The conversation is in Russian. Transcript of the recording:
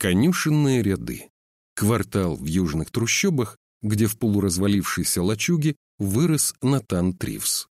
Конюшенные ряды. Квартал в южных трущобах, где в полуразвалившейся лачуге вырос Натан Тривс.